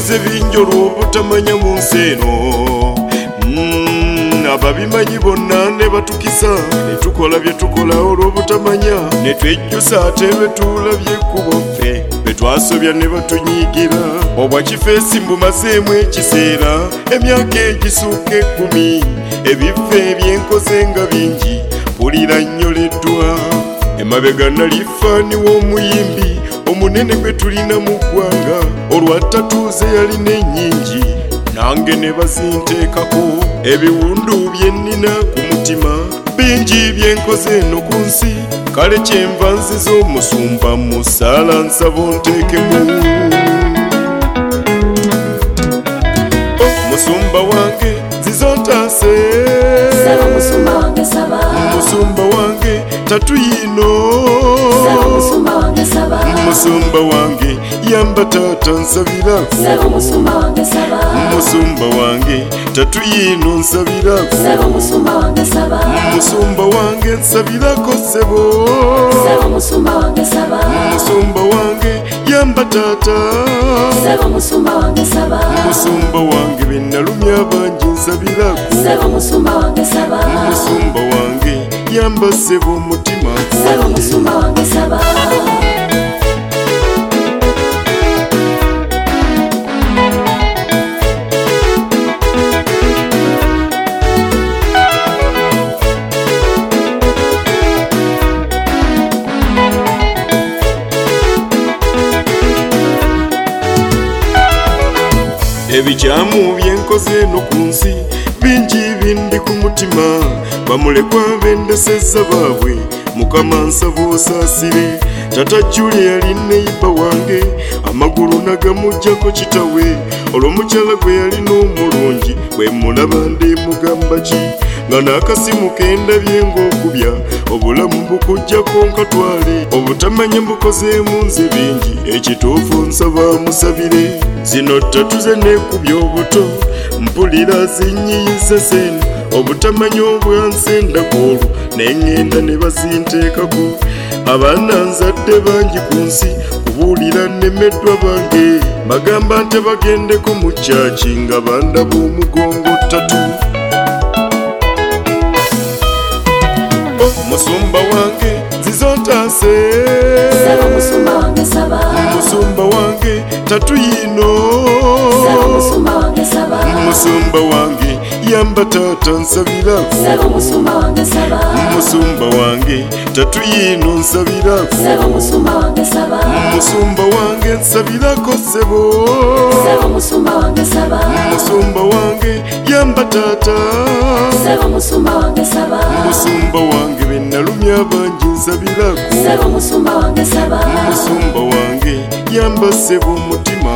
tuzize bingi olw'obutamanya mu nsi eno. Mm, ababimanyi bonna ne batukisa ne tukola bye tukola olw'obutamanya. Ne twejjusa ate be tulabye ekkubo ffe be twasobya ne batunyiigira. Obwa kifeesi mbumazeemu ekiseera emyaka egisuuka ekkumi. Ebifo ebyenkoze nga bingi mpulira nnyoleddwa emabega nalifaani w'omuyimbi omunene gwe tulina mu ggwanga olwattatuuze yalina ennyingi nange ne bazinteekako ebiwundu bye nnina ku mutima. Bingi byenkoze eno ku nsi kale kyenva nziza omusumba mu ssaala nsaba onteekemu. Musumba wange nziza ontaase. Musumba wange saba yamba taata nsabirako Saba musumba wange saba. Musumba wange tatu yino nsabirako Saba musumba wange saba. Musumba wange nsabirako sebo Saba musumba wange saba. Musumba wange yamba taata Saba musumba wange saba. Musumba wange benalumya bangi nsabirako Saba musumba wange saba. Musumba wange yamba sebo omutima Saba musumba wange saba ebikyamu byenkoze eno ku nsi bingi bindi ku mutima. Bamulekwa bendeseza baabwe mukama nsaba osaasire. Tata juli yali neyiba wange amagulu nagamugjako kitawe. Olw'omukyala gwe yalina omulungi bwe mulaba ndimugamba ki? Nga n'akasimu kendabye ng'okubya obulamu bukugjako nkatwale. Obutamanya mbukozeemu nze bingi ekituufu nsaba musabire zino tatuze nekubya obuto mpulira zinyiyiza zeno obutamanya obwansendako olwo neŋŋenda ne bazinteekako. Abaana nzadde bangi ku nsi kubuulira nnemeddwa bange. Bagamba nte bagendeko mu kyaki nga bandaba omugongo ttatu musumba wange Saba musumba wange saba. Musumba wange tatu yino Saba musumba wange saba musumba wange yamba taata nsabirako Saba musumba wange saba musumba wange tatu yino nsabirako Saba musumba wange saba musumba wange nsabirako sebo Saba musumba wange saba musumba wange yamba taata Saba musumba wange saba musumba wange benalumya bangi nsabirako Saba musumba wange saba musumba wange yamba sebo omutima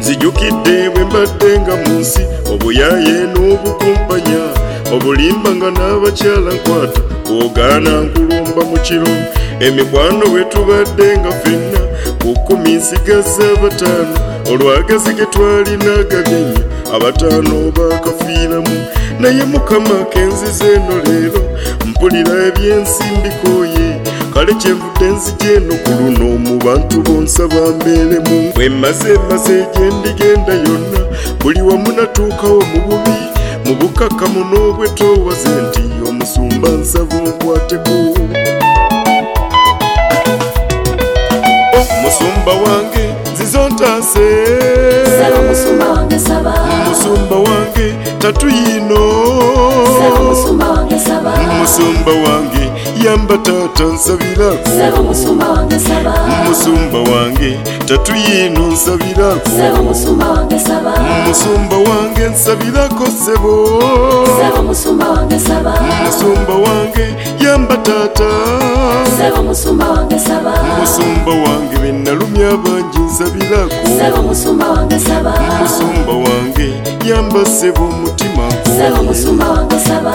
nzijukidde bwe mbadde nga mu nsi obuyaye n'obukumpanya. Obulimba nga n'abakyala nkwata bw'ogaana nkulumba mu kiro emikwano bwe tubadde nga ffenna ku kkumi nsigaza abataano olwagazi ge twalina agabyenyo abataano baakafiiramu naye mukama kenziza eno leero mpulira ebyensimbikooye kale kyenvudde nzija eno ku luno mu bantu bonsaba mbeeremu. Bwe maze maze gyendigenda yonna buli wamu natuukawo mu bubi. Mu bukakamu n'obwetoowaze nti omusumba nsaba onkwateko musumba wange nzizo ntaase Saba musumba wange saba. Musumba wange tatu yino. Saba musumba wange saba. Musumba wange yamba taata nsabirako Saba musumba wange saba. Musumba wange tatu yino nsabirako Saba musumba wange nsabirako sebo musumba wange yamba taata musumba wange benalumya bangi nsabirako musumba wange yamba sebo omutima. Saba